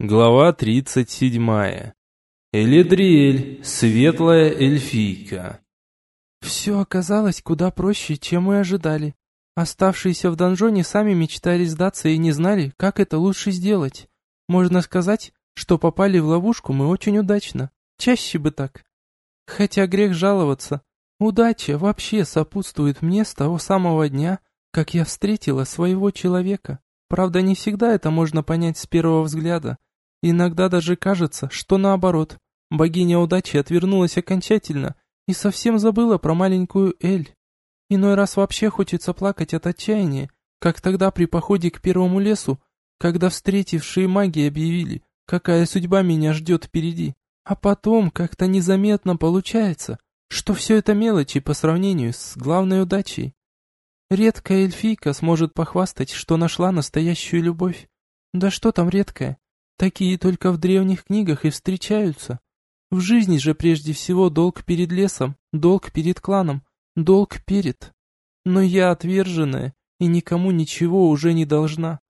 Глава 37. Элидриэль, светлая эльфийка. Все оказалось куда проще, чем мы ожидали. Оставшиеся в донжоне сами мечтали сдаться и не знали, как это лучше сделать. Можно сказать, что попали в ловушку мы очень удачно. Чаще бы так. Хотя грех жаловаться. Удача вообще сопутствует мне с того самого дня, как я встретила своего человека. Правда, не всегда это можно понять с первого взгляда. Иногда даже кажется, что наоборот. Богиня удачи отвернулась окончательно и совсем забыла про маленькую Эль. Иной раз вообще хочется плакать от отчаяния, как тогда при походе к первому лесу, когда встретившие маги объявили, какая судьба меня ждет впереди. А потом как-то незаметно получается, что все это мелочи по сравнению с главной удачей. Редкая эльфийка сможет похвастать, что нашла настоящую любовь. Да что там редкая? Такие только в древних книгах и встречаются. В жизни же прежде всего долг перед лесом, долг перед кланом, долг перед. Но я отверженная и никому ничего уже не должна.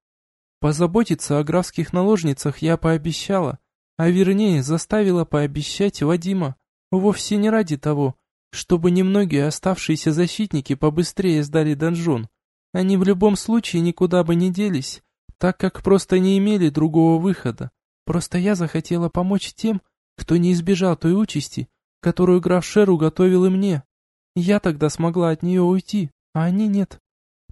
Позаботиться о графских наложницах я пообещала, а вернее заставила пообещать Вадима, вовсе не ради того, чтобы немногие оставшиеся защитники побыстрее сдали донжон. Они в любом случае никуда бы не делись, так как просто не имели другого выхода. Просто я захотела помочь тем, кто не избежал той участи, которую граф Шеру готовил и мне. Я тогда смогла от нее уйти, а они нет.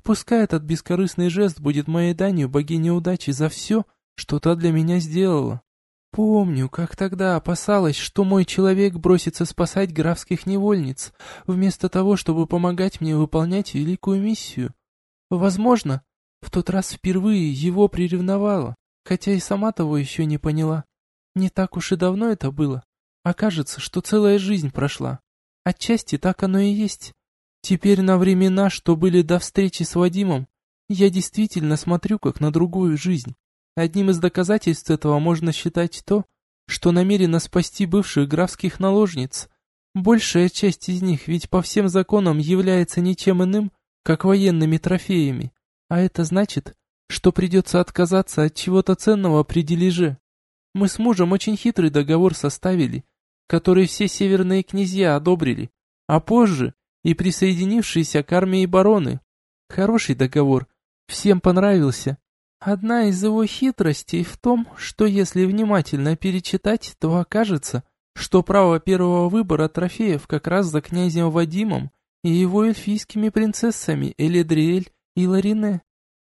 Пускай этот бескорыстный жест будет моей данью богине удачи за все, что та для меня сделала. Помню, как тогда опасалась, что мой человек бросится спасать графских невольниц, вместо того, чтобы помогать мне выполнять великую миссию. Возможно, тот раз впервые его приревновала, хотя и сама того еще не поняла. Не так уж и давно это было. Окажется, что целая жизнь прошла. Отчасти так оно и есть. Теперь на времена, что были до встречи с Вадимом, я действительно смотрю как на другую жизнь. Одним из доказательств этого можно считать то, что намерено спасти бывших графских наложниц. Большая часть из них ведь по всем законам является ничем иным, как военными трофеями, а это значит, что придется отказаться от чего-то ценного при дележе. Мы с мужем очень хитрый договор составили, который все северные князья одобрили, а позже и присоединившиеся к армии бароны. Хороший договор, всем понравился, Одна из его хитростей в том, что если внимательно перечитать, то окажется, что право первого выбора трофеев как раз за князем Вадимом и его эльфийскими принцессами Эледриэль и Ларине.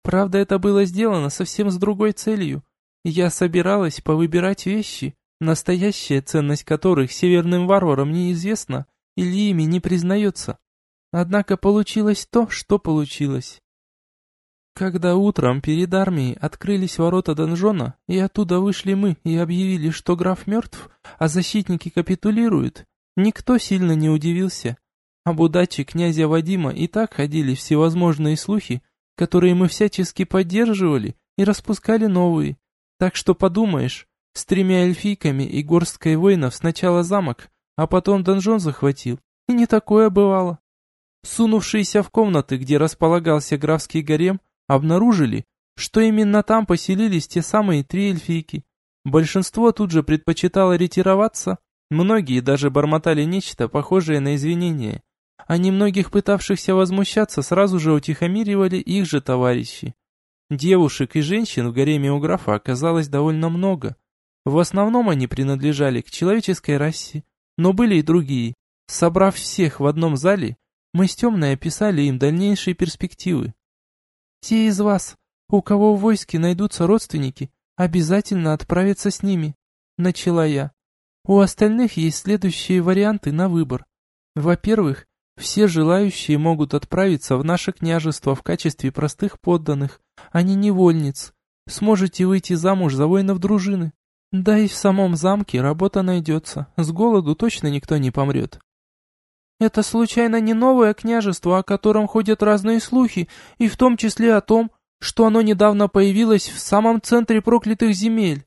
Правда, это было сделано совсем с другой целью. Я собиралась повыбирать вещи, настоящая ценность которых северным варварам неизвестна или ими не признается. Однако получилось то, что получилось. Когда утром перед армией открылись ворота донжона, и оттуда вышли мы и объявили, что граф мертв, а защитники капитулируют, никто сильно не удивился. Об удаче князя Вадима и так ходили всевозможные слухи, которые мы всячески поддерживали и распускали новые. Так что подумаешь, с тремя эльфийками и горсткой воинов сначала замок, а потом донжон захватил. И не такое бывало. Сунувшиеся в комнаты, где располагался графский гарем, обнаружили, что именно там поселились те самые три эльфийки. Большинство тут же предпочитало ретироваться, многие даже бормотали нечто похожее на извинения, а немногих пытавшихся возмущаться сразу же утихомиривали их же товарищи. Девушек и женщин в гареме у графа оказалось довольно много. В основном они принадлежали к человеческой расе, но были и другие. Собрав всех в одном зале, мы с темной описали им дальнейшие перспективы. Те из вас, у кого в войске найдутся родственники, обязательно отправятся с ними, начала я. У остальных есть следующие варианты на выбор. Во-первых, все желающие могут отправиться в наше княжество в качестве простых подданных, а не невольниц. Сможете выйти замуж за воинов дружины. Да и в самом замке работа найдется, с голоду точно никто не помрет. Это случайно не новое княжество, о котором ходят разные слухи, и в том числе о том, что оно недавно появилось в самом центре проклятых земель?»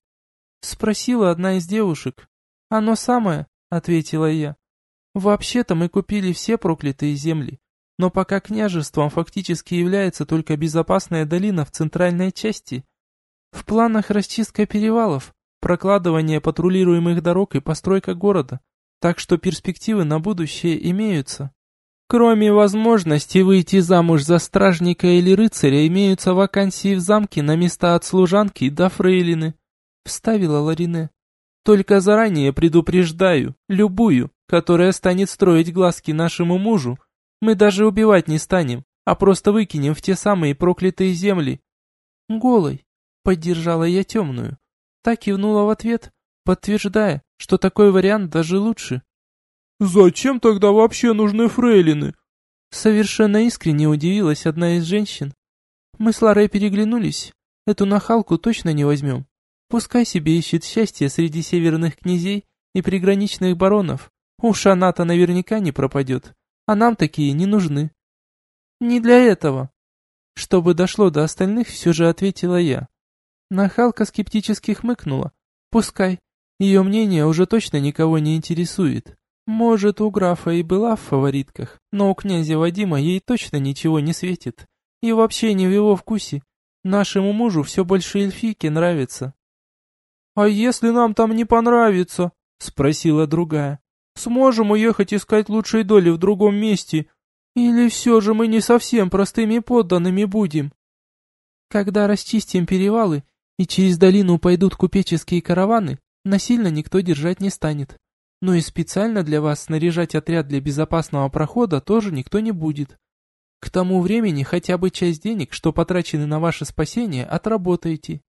Спросила одна из девушек. «Оно самое», — ответила я. «Вообще-то мы купили все проклятые земли, но пока княжеством фактически является только безопасная долина в центральной части. В планах расчистка перевалов, прокладывание патрулируемых дорог и постройка города, так что перспективы на будущее имеются. Кроме возможности выйти замуж за стражника или рыцаря, имеются вакансии в замке на места от служанки до фрейлины», — вставила Ларине. «Только заранее предупреждаю, любую, которая станет строить глазки нашему мужу, мы даже убивать не станем, а просто выкинем в те самые проклятые земли». «Голой», — поддержала я темную. Так кивнула в ответ, подтверждая, что такой вариант даже лучше. «Зачем тогда вообще нужны фрейлины?» Совершенно искренне удивилась одна из женщин. Мы с Ларой переглянулись. Эту нахалку точно не возьмем. Пускай себе ищет счастье среди северных князей и приграничных баронов. Уж она-то наверняка не пропадет. А нам такие не нужны. Не для этого. Чтобы дошло до остальных, все же ответила я. Нахалка скептически хмыкнула. Пускай. Ее мнение уже точно никого не интересует. Может, у графа и была в фаворитках, но у князя Вадима ей точно ничего не светит. И вообще не в его вкусе. Нашему мужу все больше эльфийки нравится. «А если нам там не понравится?» — спросила другая. «Сможем уехать искать лучшей доли в другом месте? Или все же мы не совсем простыми подданными будем?» «Когда расчистим перевалы и через долину пойдут купеческие караваны, насильно никто держать не станет. Но и специально для вас снаряжать отряд для безопасного прохода тоже никто не будет. К тому времени хотя бы часть денег, что потрачены на ваше спасение, отработаете.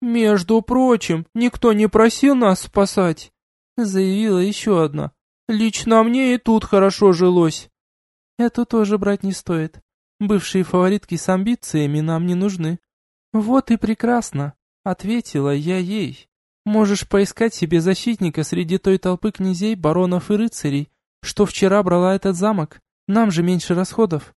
«Между прочим, никто не просил нас спасать», — заявила еще одна. «Лично мне и тут хорошо жилось». «Это тоже брать не стоит. Бывшие фаворитки с амбициями нам не нужны». «Вот и прекрасно», — ответила я ей. Можешь поискать себе защитника среди той толпы князей, баронов и рыцарей, что вчера брала этот замок. Нам же меньше расходов».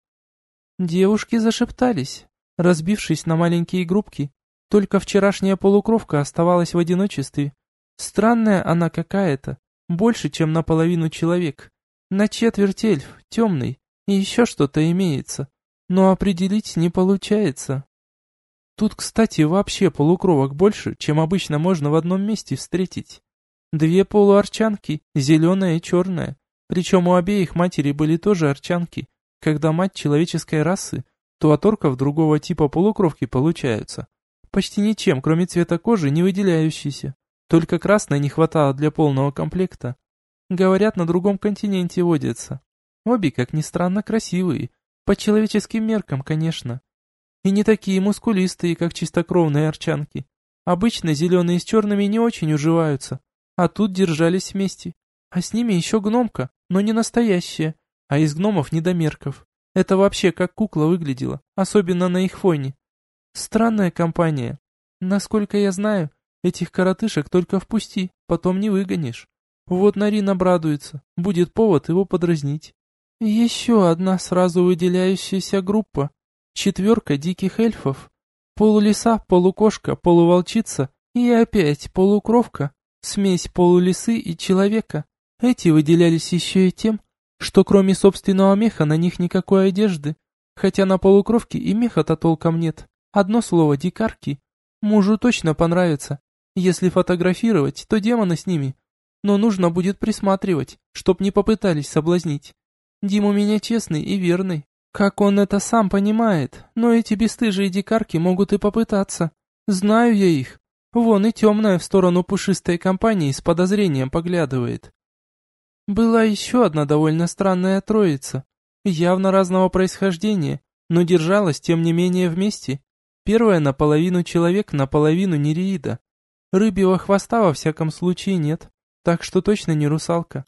Девушки зашептались, разбившись на маленькие группки. Только вчерашняя полукровка оставалась в одиночестве. Странная она какая-то, больше, чем наполовину человек. На четверть эльф, темный, и еще что-то имеется. Но определить не получается. Тут, кстати, вообще полукровок больше, чем обычно можно в одном месте встретить. Две полуарчанки, зеленая и черная. Причем у обеих матери были тоже арчанки. Когда мать человеческой расы, то от орков другого типа полукровки получаются. Почти ничем, кроме цвета кожи, не выделяющиеся. Только красной не хватало для полного комплекта. Говорят, на другом континенте водятся. Обе, как ни странно, красивые. По человеческим меркам, конечно. И не такие мускулистые, как чистокровные арчанки. Обычно зеленые с черными не очень уживаются, а тут держались вместе. А с ними еще гномка, но не настоящая, а из гномов недомерков. Это вообще как кукла выглядела, особенно на их фоне. Странная компания. Насколько я знаю, этих коротышек только впусти, потом не выгонишь. Вот Нарин обрадуется, будет повод его подразнить. Еще одна сразу выделяющаяся группа, четверка диких эльфов, полулиса, полукошка, полуволчица и опять полукровка, смесь полулисы и человека. Эти выделялись еще и тем, что кроме собственного меха на них никакой одежды, хотя на полукровке и меха-то толком нет. Одно слово «дикарки». Мужу точно понравится. Если фотографировать, то демоны с ними. Но нужно будет присматривать, чтоб не попытались соблазнить. Дим у меня честный и верный, как он это сам понимает, но эти бесстыжие дикарки могут и попытаться. Знаю я их. Вон и темная в сторону пушистой компании с подозрением поглядывает. Была еще одна довольно странная троица, явно разного происхождения, но держалась тем не менее вместе. Первая наполовину человек, наполовину нереида. Рыбьего хвоста во всяком случае нет, так что точно не русалка.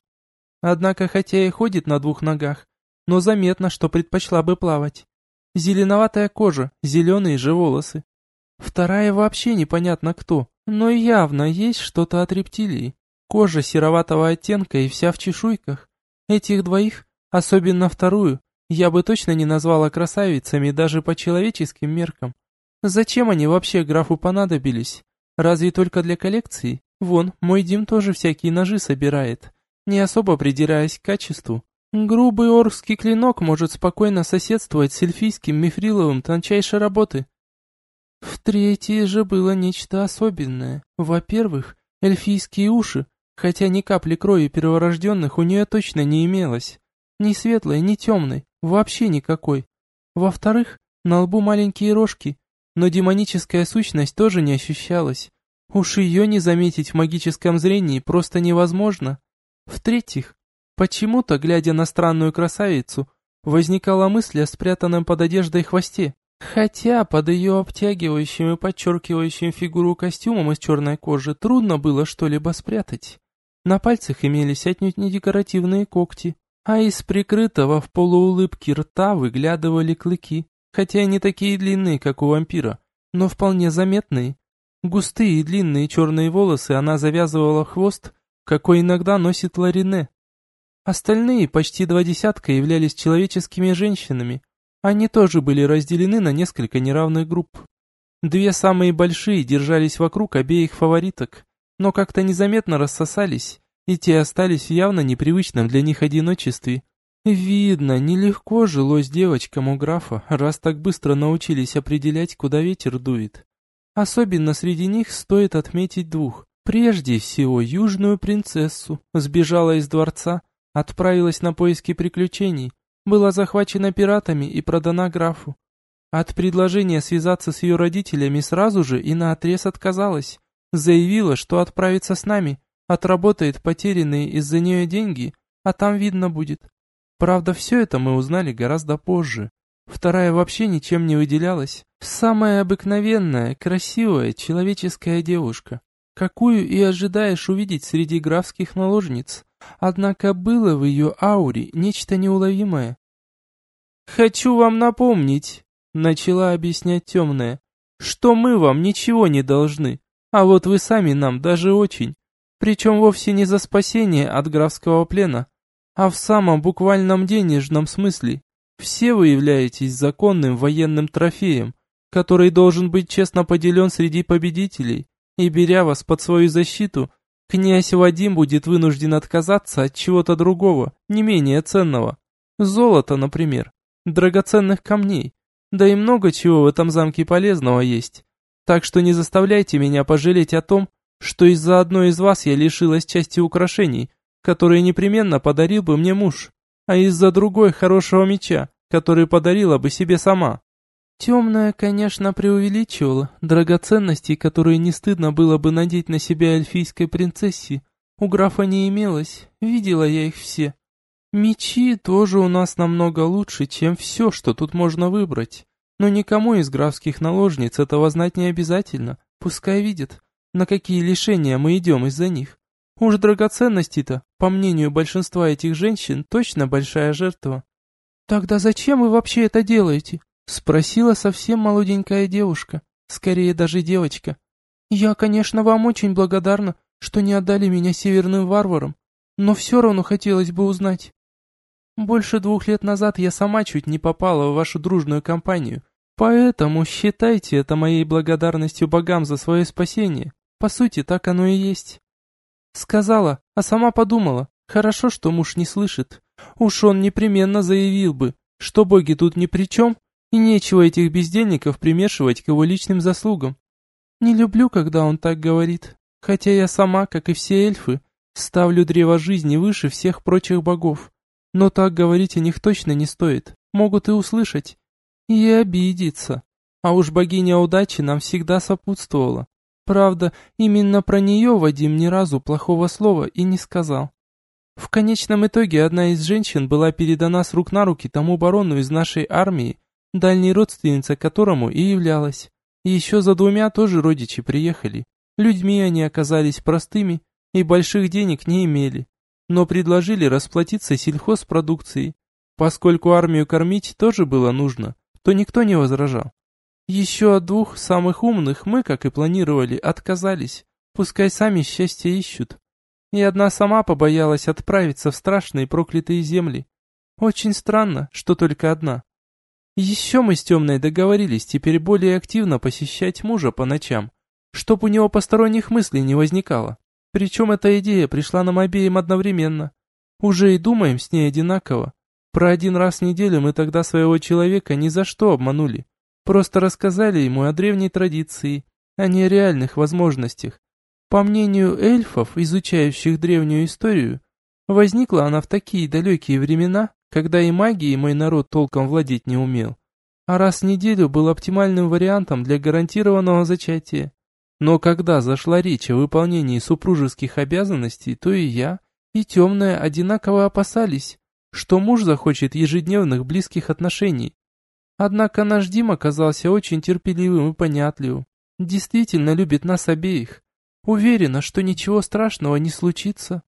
Однако, хотя и ходит на двух ногах, но заметно, что предпочла бы плавать. Зеленоватая кожа, зеленые же волосы. Вторая вообще непонятно кто, но явно есть что-то от рептилии. Кожа сероватого оттенка и вся в чешуйках. Этих двоих, особенно вторую, я бы точно не назвала красавицами даже по человеческим меркам. Зачем они вообще графу понадобились? Разве только для коллекции? Вон, мой Дим тоже всякие ножи собирает, не особо придираясь к качеству. Грубый оркский клинок может спокойно соседствовать с эльфийским мифриловым тончайшей работы. В третьей же было нечто особенное. Во-первых, Эльфийские уши, хотя ни капли крови перворожденных у нее точно не имелось. Ни светлой, ни темной, вообще никакой. Во-вторых, на лбу маленькие рожки, но демоническая сущность тоже не ощущалась. Уж ее не заметить в магическом зрении просто невозможно. В-третьих, почему-то, глядя на странную красавицу, возникала мысль о спрятанном под одеждой хвосте. Хотя под ее обтягивающим и подчеркивающим фигуру костюмом из черной кожи трудно было что-либо спрятать. На пальцах имелись отнюдь не декоративные когти, а из прикрытого в полуулыбке рта выглядывали клыки хотя и не такие длинные, как у вампира, но вполне заметные. Густые и длинные черные волосы она завязывала хвост, какой иногда носит Ларине. Остальные, почти два десятка, являлись человеческими женщинами. Они тоже были разделены на несколько неравных групп. Две самые большие держались вокруг обеих фавориток, но как-то незаметно рассосались, и те остались в явно непривычном для них одиночестве. Видно, нелегко жилось девочкам у графа, раз так быстро научились определять, куда ветер дует. Особенно среди них стоит отметить двух. Прежде всего, южную принцессу сбежала из дворца, отправилась на поиски приключений, была захвачена пиратами и продана графу. От предложения связаться с ее родителями сразу же и наотрез отказалась. Заявила, что отправится с нами, отработает потерянные из-за нее деньги, а там видно будет. Правда, все это мы узнали гораздо позже. Вторая вообще ничем не выделялась. Самая обыкновенная, красивая, человеческая девушка, какую и ожидаешь увидеть среди графских наложниц. Однако было в ее ауре нечто неуловимое. «Хочу вам напомнить», — начала объяснять темная, «что мы вам ничего не должны, а вот вы сами нам даже очень, причем вовсе не за спасение от графского плена, а в самом буквальном денежном смысле. Все вы являетесь законным военным трофеем, который должен быть честно поделен среди победителей, и беря вас под свою защиту, князь Вадим будет вынужден отказаться от чего-то другого, не менее ценного. Золота, например, драгоценных камней, да и много чего в этом замке полезного есть. Так что не заставляйте меня пожалеть о том, что из-за одной из вас я лишилась части украшений, который непременно подарил бы мне муж, а из-за другой хорошего меча, который подарила бы себе сама. Темная, конечно, преувеличивала. Драгоценностей, которые не стыдно было бы надеть на себя эльфийской принцессе, у графа не имелось, видела я их все. Мечи тоже у нас намного лучше, чем все, что тут можно выбрать. Но никому из графских наложниц этого знать не обязательно, пускай видят, на какие лишения мы идем из-за них. Уж драгоценности-то, по мнению большинства этих женщин, точно большая жертва. «Тогда зачем вы вообще это делаете?» Спросила совсем молоденькая девушка, скорее даже девочка. «Я, конечно, вам очень благодарна, что не отдали меня северным варварам, но все равно хотелось бы узнать. Больше двух лет назад я сама чуть не попала в вашу дружную компанию, поэтому считайте это моей благодарностью богам за свое спасение. По сути, так оно и есть. Сказала, а сама подумала, хорошо, что муж не слышит. Уж он непременно заявил бы, что боги тут ни при чем, и нечего этих бездельников примешивать к его личным заслугам. Не люблю, когда он так говорит, хотя я сама, как и все эльфы, ставлю древо жизни выше всех прочих богов. Но так говорить о них точно не стоит, могут и услышать, и обидеться. А уж богиня удачи нам всегда сопутствовала. Правда, именно про нее Вадим ни разу плохого слова и не сказал. В конечном итоге одна из женщин была передана с рук на руки тому барону из нашей армии, дальней родственница которому и являлась. Еще за двумя тоже родичи приехали. Людьми они оказались простыми и больших денег не имели, но предложили расплатиться сельхозпродукцией. Поскольку армию кормить тоже было нужно, то никто не возражал. Еще от двух самых умных мы, как и планировали, отказались. Пускай сами счастье ищут. И одна сама побоялась отправиться в страшные проклятые земли. Очень странно, что только одна. Еще мы с Темной договорились теперь более активно посещать мужа по ночам, чтоб у него посторонних мыслей не возникало. Причем эта идея пришла нам обеим одновременно. Уже и думаем с ней одинаково. Про один раз в неделю мы тогда своего человека ни за что обманули. Просто рассказали ему о древней традиции, о нереальных возможностях. По мнению эльфов, изучающих древнюю историю, возникла она в такие далекие времена, когда и магией мой народ толком владеть не умел, а раз в неделю был оптимальным вариантом для гарантированного зачатия. Но когда зашла речь о выполнении супружеских обязанностей, то и я, и темная одинаково опасались, что муж захочет ежедневных близких отношений. Однако наш Дим оказался очень терпеливым и понятливым, действительно любит нас обеих. Уверена, что ничего страшного не случится.